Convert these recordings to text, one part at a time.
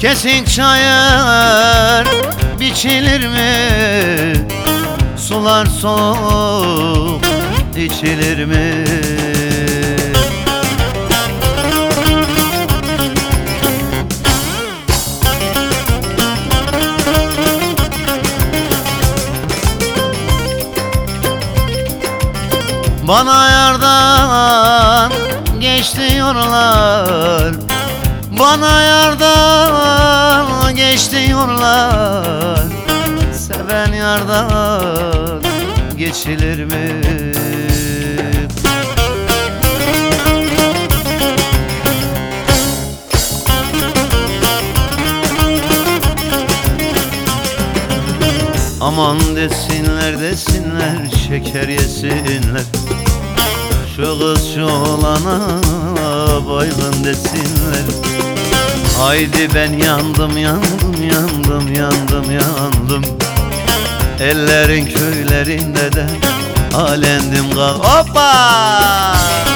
Kesik çayır biçilir mi? Sular soğuk içilir mi? Bana yardan geçti yollar Bana yardan geçti yollar Seven yardan geçilir mi? Aman desinler desinler şeker yesinler. Şu kız şu olana baygın desinler. Haydi ben yandım yandım yandım yandım yandım. Ellerin köylerinde de alendim kal. Hoppa!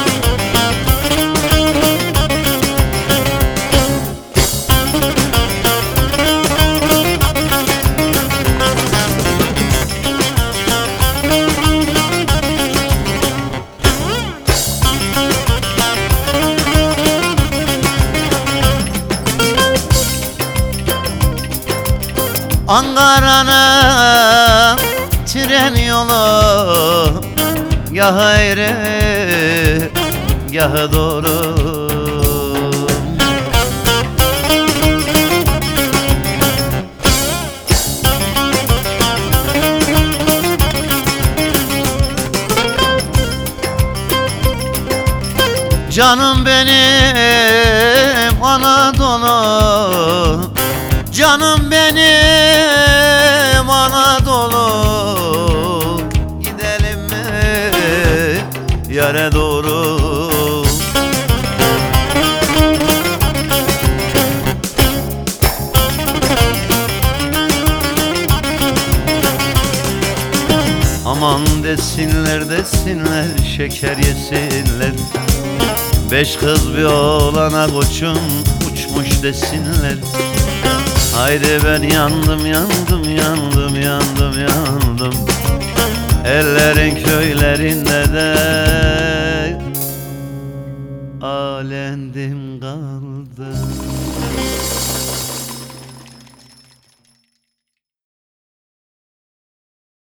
Ankara'nın tren yolu Gah ayrı gah doğru. Canım benim Anadolu Canım benim yere doğru. Aman desinler desinler şeker yesinler. Beş kız bir oğlana koçum uçmuş desinler. Haydi ben yandım yandım yandım yandım yandım. Ellerin köylerinde de